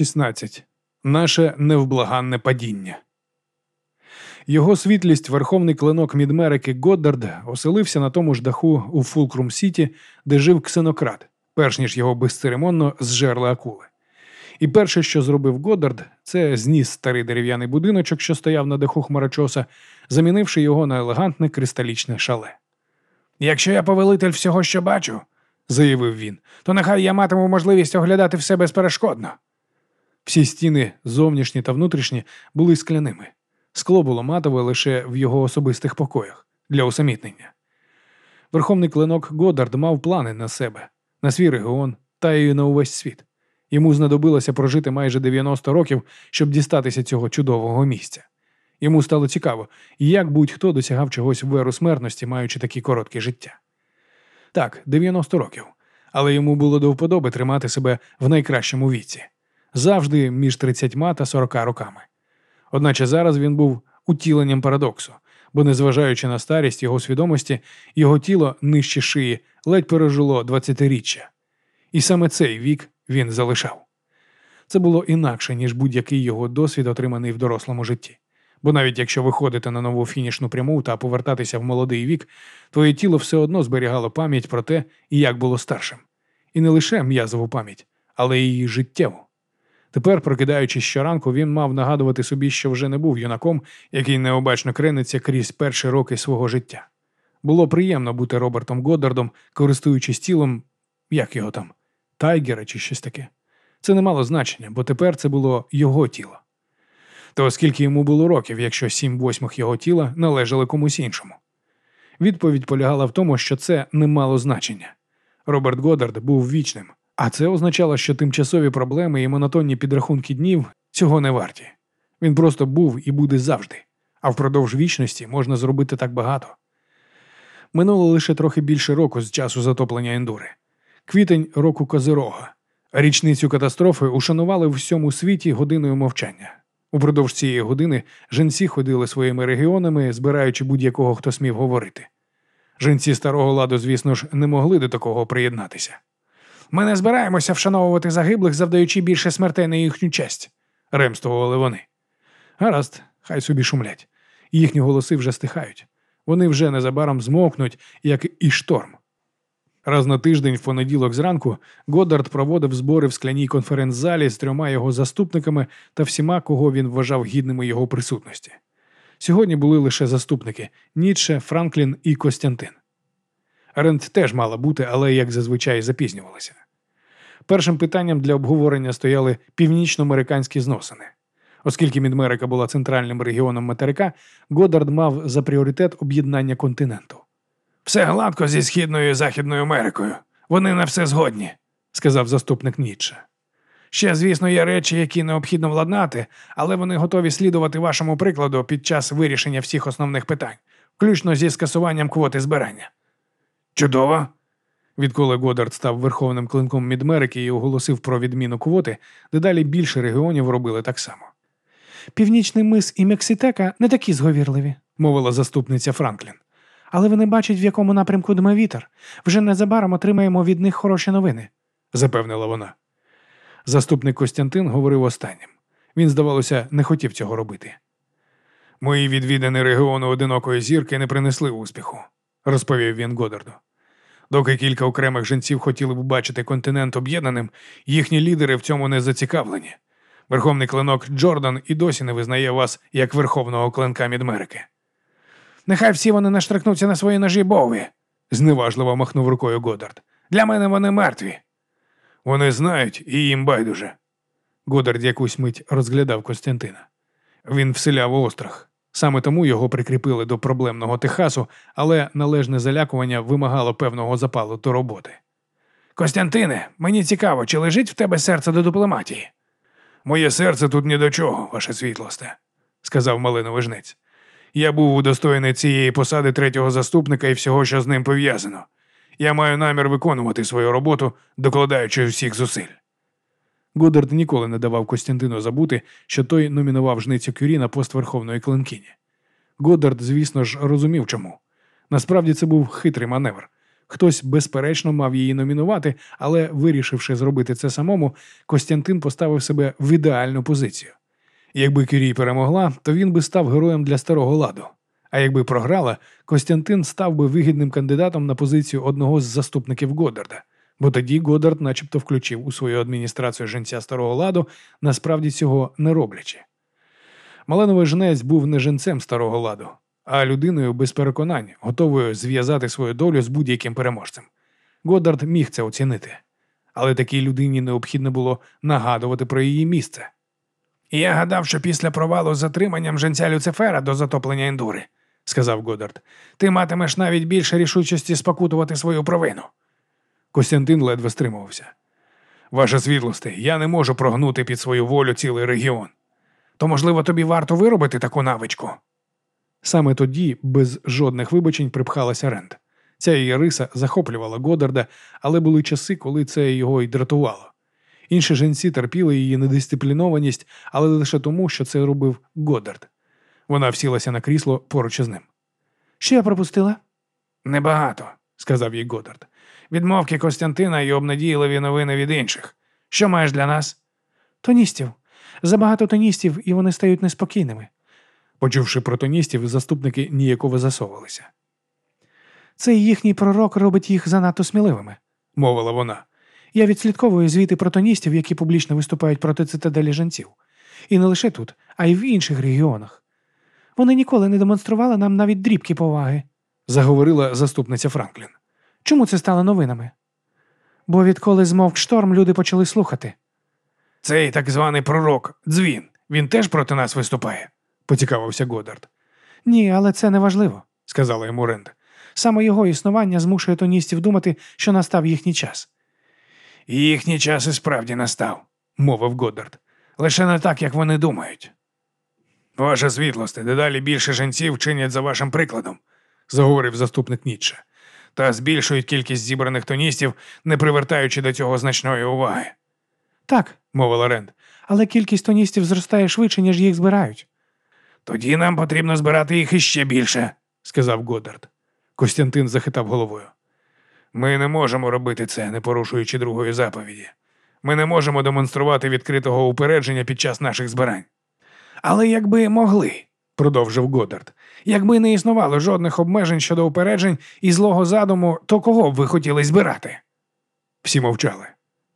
16. Наше невблаганне падіння. Його світлість, верховний клинок Мідмерики Годдард, оселився на тому ж даху у Фулкрум Сіті, де жив ксенократ, перш ніж його безцеремонно зжерли акули. І перше, що зробив Годдард, це зніс старий дерев'яний будиночок, що стояв на даху хмарочоса, замінивши його на елегантне кристалічне шале. Якщо я повелитель всього, що бачу, заявив він, то нехай я матиму можливість оглядати все безперешкодно. Всі стіни, зовнішні та внутрішні, були скляними. Скло було матове лише в його особистих покоях для усамітнення. Верховний клинок Годард мав плани на себе, на свій регіон та й на увесь світ. Йому знадобилося прожити майже 90 років, щоб дістатися цього чудового місця. Йому стало цікаво, як будь-хто досягав чогось в веру смертності, маючи такі короткі життя. Так, 90 років, але йому було до вподоби тримати себе в найкращому віці завжди між 30 та 40 роками. Одначе зараз він був утіленням парадоксу, бо, незважаючи на старість його свідомості, його тіло нижче шиї ледь пережило 20-річчя. І саме цей вік він залишав. Це було інакше, ніж будь-який його досвід, отриманий в дорослому житті. Бо навіть якщо виходити на нову фінішну пряму та повертатися в молодий вік, твоє тіло все одно зберігало пам'ять про те, як було старшим. І не лише м'язову пам'ять, але й її життєву. Тепер, прокидаючись щоранку, він мав нагадувати собі, що вже не був юнаком, який необачно крениться крізь перші роки свого життя. Було приємно бути Робертом Годдардом, користуючись тілом, як його там, тайгера чи щось таке. Це не мало значення, бо тепер це було його тіло. То скільки йому було років, якщо сім восьмих його тіла належали комусь іншому? Відповідь полягала в тому, що це не мало значення. Роберт Годдард був вічним, а це означало, що тимчасові проблеми і монотонні підрахунки днів цього не варті. Він просто був і буде завжди, а впродовж вічності можна зробити так багато. Минуло лише трохи більше року з часу затоплення ендури. Квітень року Козирога. Річницю катастрофи ушанували в всьому світі годиною мовчання. Упродовж цієї години женці ходили своїми регіонами, збираючи будь-якого, хто смів говорити. Женці старого ладу, звісно ж, не могли до такого приєднатися. Ми не збираємося вшановувати загиблих, завдаючи більше смертей на їхню честь, ремствували вони. Гаразд, хай собі шумлять. Їхні голоси вже стихають. Вони вже незабаром змовкнуть, як і шторм. Раз на тиждень, в понеділок зранку, Годдард проводив збори в скляній конференц-залі з трьома його заступниками та всіма, кого він вважав гідними його присутності. Сьогодні були лише заступники Нітше, Франклін і Костянтин. Ренд теж мала бути, але, як зазвичай, запізнювалася. Першим питанням для обговорення стояли північноамериканські зносини. Оскільки Мідмерика була центральним регіоном материка, Годдард мав за пріоритет об'єднання континенту. Все гладко зі Східною і Західною Америкою. Вони на все згодні, сказав заступник Нітче. Ще, звісно, є речі, які необхідно владнати, але вони готові слідувати вашому прикладу під час вирішення всіх основних питань, включно зі скасуванням квоти збирання. Чудово. Відколи Годард став верховним клинком Мідмерики і оголосив про відміну квоти, дедалі більше регіонів робили так само. Північний мис і Мекситека не такі зговірливі, мовила заступниця Франклін. Але вони бачать, в якому напрямку дме вітер. Вже незабаром отримаємо від них хороші новини, запевнила вона. Заступник Костянтин говорив останнім. Він, здавалося, не хотів цього робити. Мої відвідини регіону одинокої зірки не принесли успіху, розповів він Годарду. Доки кілька окремих жінців хотіли б бачити континент об'єднаним, їхні лідери в цьому не зацікавлені. Верховний клинок Джордан і досі не визнає вас як верховного клинка Мідмерики. Нехай всі вони наштрикнуться на свої ножі Боуві, зневажливо махнув рукою Годард. Для мене вони мертві. Вони знають і їм байдуже. Годард якусь мить розглядав Костянтина. Він вселяв острах. Саме тому його прикріпили до проблемного Техасу, але належне залякування вимагало певного запалу до роботи. Костянтине, мені цікаво, чи лежить в тебе серце до дипломатії? Моє серце тут ні до чого, ваше світлосте, сказав малиновий жнець. Я був удостоєний цієї посади третього заступника і всього, що з ним пов'язано. Я маю намір виконувати свою роботу, докладаючи всіх зусиль. Годард ніколи не давав Костянтину забути, що той номінував жницю Кюрі на пост Верховної Клинкині. Годард, звісно ж, розумів чому. Насправді це був хитрий маневр. Хтось, безперечно, мав її номінувати, але, вирішивши зробити це самому, Костянтин поставив себе в ідеальну позицію. Якби Кюрій перемогла, то він би став героєм для старого ладу. А якби програла, Костянтин став би вигідним кандидатом на позицію одного з заступників Годдарда, бо тоді Годдард начебто включив у свою адміністрацію женця старого ладу, насправді цього не роблячи. Малиновий жнець був не женцем старого ладу, а людиною без переконань, готовою зв'язати свою долю з будь-яким переможцем. Годдард міг це оцінити, але такій людині необхідно було нагадувати про її місце. Я гадав, що після провалу з затриманням женця Люцифера до затоплення індури, сказав Годдард, ти матимеш навіть більше рішучості спокутувати свою провину. Костянтин ледве стримувався. Ваша світлосте, я не можу прогнути під свою волю цілий регіон. То, можливо, тобі варто виробити таку навичку. Саме тоді, без жодних вибачень, припхалася Рент. Ця її риса захоплювала Годарда, але були часи, коли це його й дратувало. Інші жінці терпіли її недисциплінованість, але лише тому, що це робив Годард. Вона всілася на крісло поруч із ним. Що я пропустила? Небагато, сказав їй Годард. Відмовки Костянтина і обнадійливі новини від інших. Що маєш для нас? Тоністів. Забагато тоністів, і вони стають неспокійними. Почувши про тоністів, заступники ніяково засовувалися. Цей їхній пророк робить їх занадто сміливими, мовила вона. Я відслідковую звіти протоністів, які публічно виступають проти цитаделі жанців. І не лише тут, а й в інших регіонах. Вони ніколи не демонстрували нам навіть дрібки поваги, заговорила заступниця Франклін. Чому це стало новинами? Бо відколи змовк шторм, люди почали слухати. Цей так званий пророк, дзвін, він теж проти нас виступає, поцікавився Годард. Ні, але це не важливо, сказала йому Ренд. Саме його існування змушує тоністів думати, що настав їхній час. Їхній час і справді настав, мовив Годдард. Лише не так, як вони думають. Ваша світлосте, дедалі більше жінців чинять за вашим прикладом, заговорив заступник Нітче, та збільшують кількість зібраних тоністів, не привертаючи до цього значної уваги. Так, мовила Ренд, але кількість тоністів зростає швидше, ніж їх збирають. Тоді нам потрібно збирати їх іще більше, сказав Годдард. Костянтин захитав головою. Ми не можемо робити це, не порушуючи другої заповіді. Ми не можемо демонструвати відкритого упередження під час наших збирань. Але якби могли, продовжив Годдард, якби не існувало жодних обмежень щодо упереджень і злого задуму, то кого б ви хотіли збирати? Всі мовчали.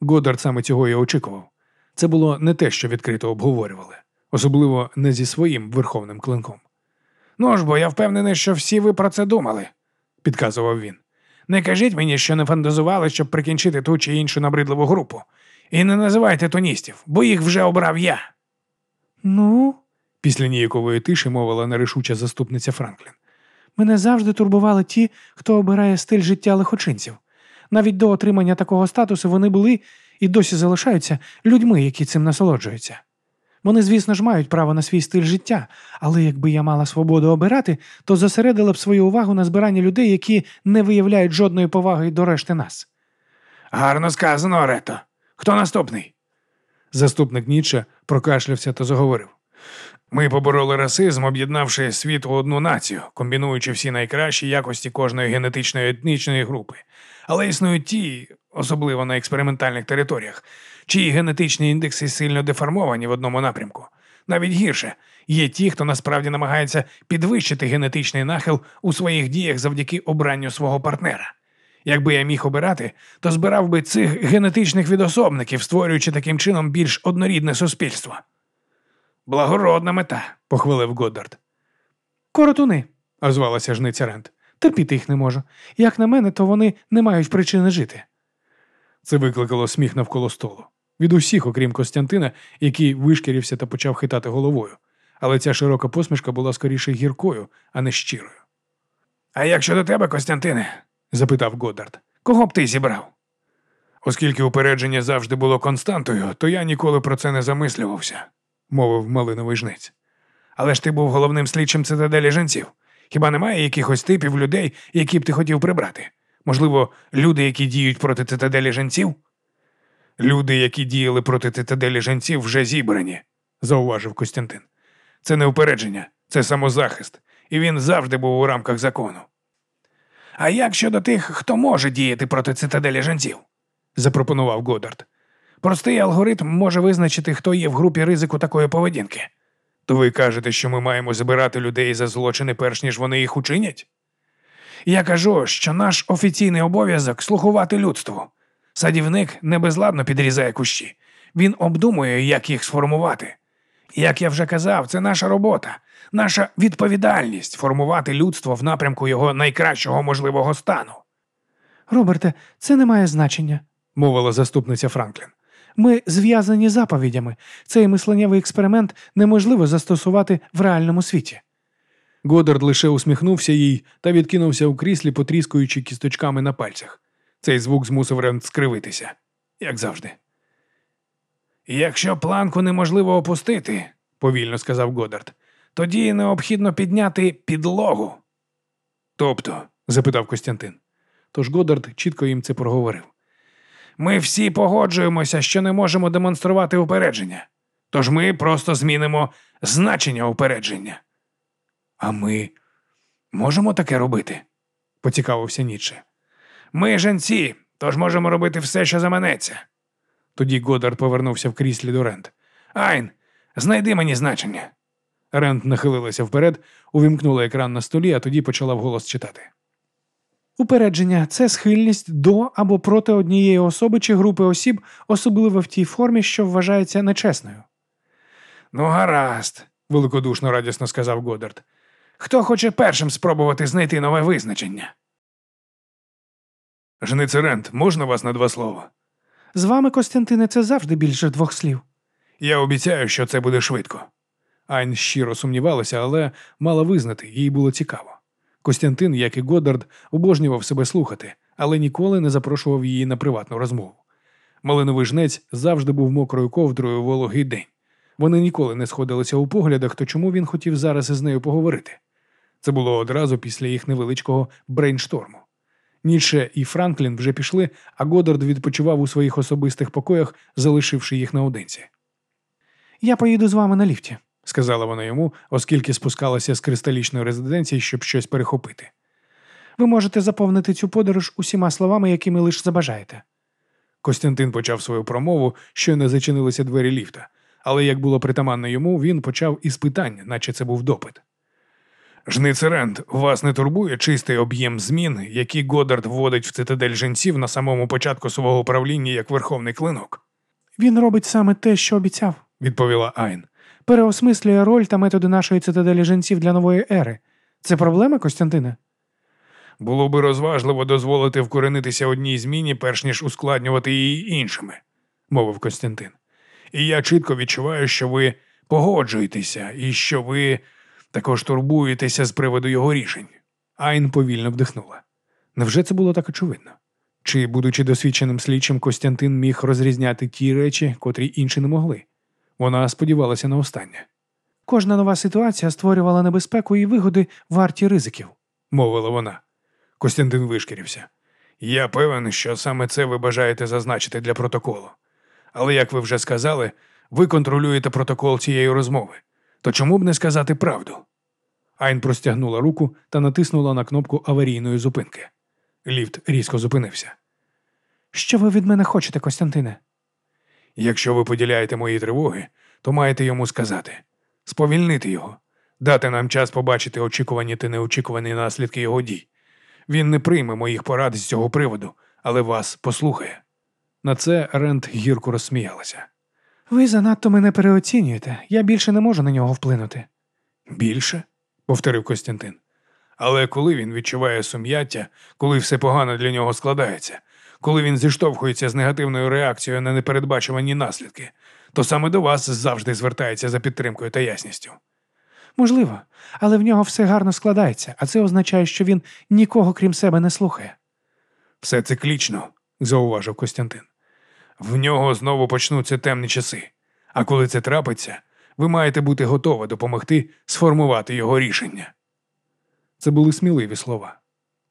Годдард саме цього і очікував. Це було не те, що відкрито обговорювали, особливо не зі своїм верховним клинком. Ну ж бо я впевнений, що всі ви про це думали, підказував він. Не кажіть мені, що не фантазували, щоб прикінчити ту чи іншу набридливу групу. І не називайте тоністів, бо їх вже обрав я. Ну, після ніякової тиші мовила нерішуча заступниця Франклін. Мене завжди турбували ті, хто обирає стиль життя лихочинців. Навіть до отримання такого статусу вони були і досі залишаються людьми, які цим насолоджуються. Вони, звісно ж, мають право на свій стиль життя, але якби я мала свободу обирати, то зосередила б свою увагу на збиранні людей, які не виявляють жодної поваги до решти нас. Гарно сказано, Орето. Хто наступний? Заступник Ніче прокашлявся та заговорив. Ми побороли расизм, об'єднавши світ у одну націю, комбінуючи всі найкращі якості кожної генетичної етнічної групи. Але існують ті, особливо на експериментальних територіях, чиї генетичні індекси сильно деформовані в одному напрямку. Навіть гірше є ті, хто насправді намагається підвищити генетичний нахил у своїх діях завдяки обранню свого партнера. Якби я міг обирати, то збирав би цих генетичних відособників, створюючи таким чином більш однорідне суспільство. Благородна мета, похвалив Годдард. Коротуни, озвалася жниця Рент. Терпіти їх не можу. Як на мене, то вони не мають причини жити. Це викликало сміх навколо столу. Від усіх, окрім Костянтина, який вишкірився та почав хитати головою. Але ця широка посмішка була скоріше гіркою, а не щирою. А як щодо тебе, Костянтине? запитав Годдард. Кого б ти зібрав? Оскільки упередження завжди було константою, то я ніколи про це не замислювався, мовив малиновий жниць. Але ж ти був головним слідчим цитаделі жінців. Хіба немає якихось типів людей, які б ти хотів прибрати? Можливо, люди, які діють проти цитаделі жінців? Люди, які діяли проти цитаделі жінців, вже зібрані, зауважив Костянтин. Це не упередження, це самозахист, і він завжди був у рамках закону. А як щодо тих, хто може діяти проти цитаделі жінців? запропонував Годард. Простий алгоритм може визначити, хто є в групі ризику такої поведінки. То ви кажете, що ми маємо забирати людей за злочини, перш ніж вони їх учинять? Я кажу, що наш офіційний обов'язок слухувати людству. Садівник не безладно підрізає кущі. Він обдумує, як їх сформувати. Як я вже казав, це наша робота, наша відповідальність формувати людство в напрямку його найкращого можливого стану. Роберте, це не має значення, мовила заступниця Франклін. Ми зв'язані заповідями. Цей мисленнєвий експеримент неможливо застосувати в реальному світі. Годард лише усміхнувся їй та відкинувся у кріслі, потріскуючи кісточками на пальцях. Цей звук змусив Рент скривитися, як завжди. Якщо планку неможливо опустити, повільно сказав Годард, тоді необхідно підняти підлогу. Тобто, запитав Костянтин. Тож Годард чітко їм це проговорив. Ми всі погоджуємося, що не можемо демонструвати упередження. Тож ми просто змінимо значення упередження. А ми можемо таке робити? поцікавився Ніче. Ми женці, тож можемо робити все, що заманеться. Тоді Годард повернувся в кріслі до Рент. Айн, знайди мені значення. Рент нахилилася вперед, увімкнула екран на столі, а тоді почала вголос читати. Упередження це схильність до або проти однієї особи чи групи осіб, особливо в тій формі, що вважається нечесною. Ну, гаразд, великодушно радісно сказав Годард. Хто хоче першим спробувати знайти нове визначення? Жницерент, можна вас на два слова? З вами, Костянтине, це завжди більше двох слів. Я обіцяю, що це буде швидко. Айн щиро сумнівалася, але мала визнати, їй було цікаво. Костянтин, як і Годдард, обожнював себе слухати, але ніколи не запрошував її на приватну розмову. Малиновий жнець завжди був мокрою ковдрою вологий день. Вони ніколи не сходилися у поглядах, то чому він хотів зараз із нею поговорити. Це було одразу після їх невеличкого брейншторму. Ніче і Франклін вже пішли, а Годдард відпочивав у своїх особистих покоях, залишивши їх наодинці. Я поїду з вами на ліфті, сказала вона йому, оскільки спускалася з кристалічної резиденції, щоб щось перехопити. Ви можете заповнити цю подорож усіма словами, якими лише забажаєте. Костянтин почав свою промову, що не зачинилися двері ліфта, але як було притаманно йому, він почав із питання, наче це був допит. Жницерент, вас не турбує чистий об'єм змін, які Годард вводить в цитадель жінців на самому початку свого управління як верховний клинок? Він робить саме те, що обіцяв, відповіла Айн. Переосмислює роль та методи нашої цитаделі жінців для нової ери. Це проблема, Костянтине? Було би розважливо дозволити вкоренитися одній зміні, перш ніж ускладнювати її іншими, мовив Костянтин. І я чітко відчуваю, що ви погоджуєтеся і що ви також турбуєтеся з приводу його рішень. Айн повільно вдихнула. Невже це було так очевидно? Чи, будучи досвідченим слідчим, Костянтин міг розрізняти ті речі, котрі інші не могли? Вона сподівалася на останнє. Кожна нова ситуація створювала небезпеку і вигоди варті ризиків, мовила вона. Костянтин вишкірився. Я певен, що саме це ви бажаєте зазначити для протоколу. Але, як ви вже сказали, ви контролюєте протокол цієї розмови. То чому б не сказати правду? Айн простягнула руку та натиснула на кнопку аварійної зупинки. Ліфт різко зупинився. Що ви від мене хочете, Костянтине? Якщо ви поділяєте мої тривоги, то маєте йому сказати сповільнити його, дати нам час побачити очікувані та неочікувані наслідки його дій. Він не прийме моїх порад з цього приводу, але вас послухає. На це Рент гірко розсміялася. Ви занадто мене переоцінюєте. Я більше не можу на нього вплинути. Більше? повторив Костянтин. Але коли він відчуває сум'яття, коли все погано для нього складається, коли він зіштовхується з негативною реакцією на непередбачувані наслідки, то саме до вас завжди звертається за підтримкою та ясністю. Можливо, але в нього все гарно складається, а це означає, що він нікого крім себе не слухає. Все циклічно, зауважив Костянтин. В нього знову почнуться темні часи. А коли це трапиться, ви маєте бути готові допомогти сформувати його рішення. Це були сміливі слова.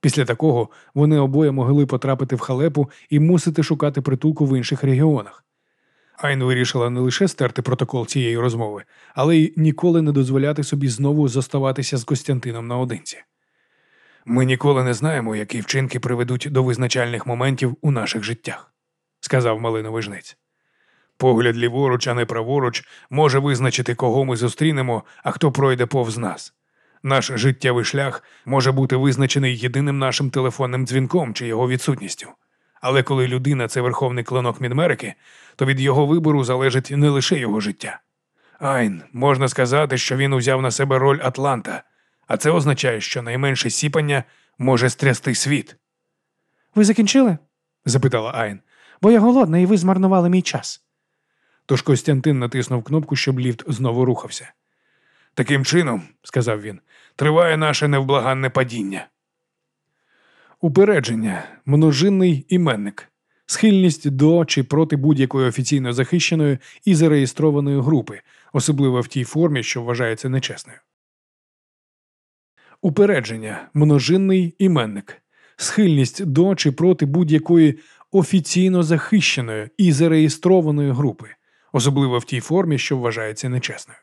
Після такого вони обоє могли потрапити в халепу і мусити шукати притулку в інших регіонах. Айн вирішила не лише стерти протокол цієї розмови, але й ніколи не дозволяти собі знову зоставатися з Костянтином наодинці. Ми ніколи не знаємо, які вчинки приведуть до визначальних моментів у наших життях, сказав малиновий жнець. Погляд ліворуч, а не праворуч, може визначити, кого ми зустрінемо, а хто пройде повз нас. Наш життєвий шлях може бути визначений єдиним нашим телефонним дзвінком чи його відсутністю. Але коли людина це верховний клинок Мідмерики, то від його вибору залежить не лише його життя. Айн, можна сказати, що він узяв на себе роль Атланта, а це означає, що найменше сіпання може стрясти світ. Ви закінчили? запитала Айн. Бо я голодна, і ви змарнували мій час. Тож Костянтин натиснув кнопку, щоб ліфт знову рухався. Таким чином, сказав він, триває наше невблаганне падіння. Упередження, множинний іменник, схильність до чи проти будь-якої офіційно захищеної і зареєстрованої групи, особливо в тій формі, що вважається нечесною. Упередження, множинний іменник, схильність до чи проти будь-якої офіційно захищеної і зареєстрованої групи, особливо в тій формі, що вважається нечесною.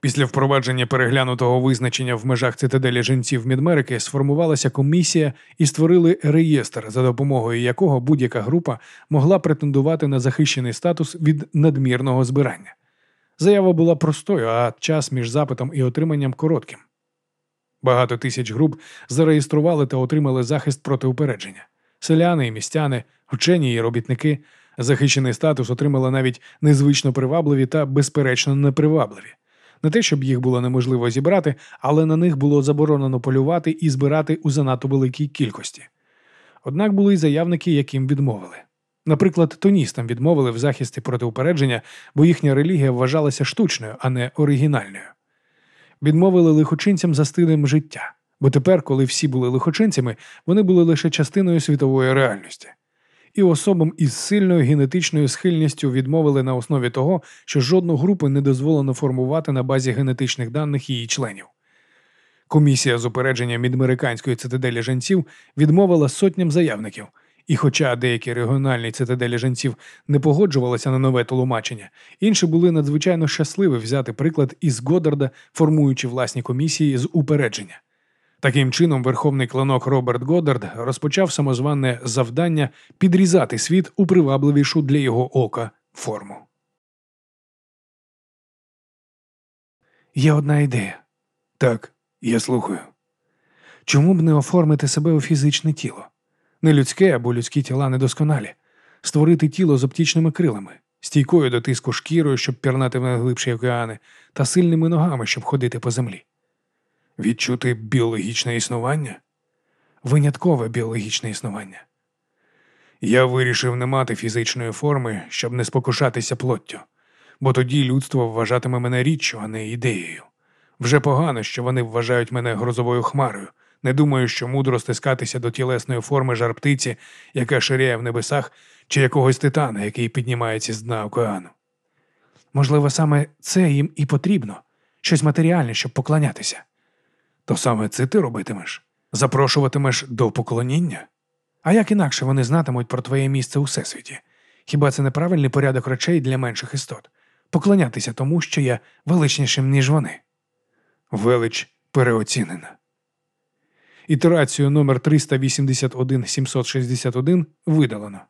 Після впровадження переглянутого визначення в межах цитаделі жінців Мідмерики сформувалася комісія і створили реєстр, за допомогою якого будь-яка група могла претендувати на захищений статус від надмірного збирання. Заява була простою, а час між запитом і отриманням коротким. Багато тисяч груп зареєстрували та отримали захист проти упередження. Селяни і містяни, вчені і робітники. Захищений статус отримали навіть незвично привабливі та безперечно непривабливі. Не те, щоб їх було неможливо зібрати, але на них було заборонено полювати і збирати у занадто великій кількості. Однак були й заявники, яким відмовили. Наприклад, тоністам відмовили в захисті проти упередження, бо їхня релігія вважалася штучною, а не оригінальною. Відмовили лихочинцям за стилем життя, бо тепер, коли всі були лихочинцями, вони були лише частиною світової реальності і особам із сильною генетичною схильністю відмовили на основі того, що жодну групу не дозволено формувати на базі генетичних даних її членів. Комісія з упередження мідамериканської цитаделі женців відмовила сотням заявників, і, хоча деякі регіональні цитаделі женців не погоджувалися на нове тлумачення, інші були надзвичайно щасливі взяти приклад із Годарда, формуючи власні комісії з упередження. Таким чином, верховний клинок Роберт Годдард розпочав самозванне завдання підрізати світ у привабливішу для його ока форму. Є одна ідея. Так, я слухаю. Чому б не оформити себе у фізичне тіло? Не людське або людські тіла недосконалі, створити тіло з оптічними крилами, стійкою до тиску шкірою, щоб пірнати в найглибші океани, та сильними ногами, щоб ходити по землі. Відчути біологічне існування? Виняткове біологічне існування. Я вирішив не мати фізичної форми, щоб не спокушатися плоттю, бо тоді людство вважатиме мене річчю, а не ідеєю. Вже погано, що вони вважають мене грозовою хмарою. Не думаю, що мудро стискатися до тілесної форми жар птиці, яка ширяє в небесах, чи якогось титана, який піднімається з дна океану. Можливо, саме це їм і потрібно щось матеріальне, щоб поклонятися. То саме це ти робитимеш? Запрошуватимеш до поклоніння? А як інакше вони знатимуть про твоє місце у всесвіті? Хіба це неправильний порядок речей для менших істот? Поклонятися тому, що я величнішим, ніж вони. Велич переоцінена. Ітерацію номер 381 761 видалено.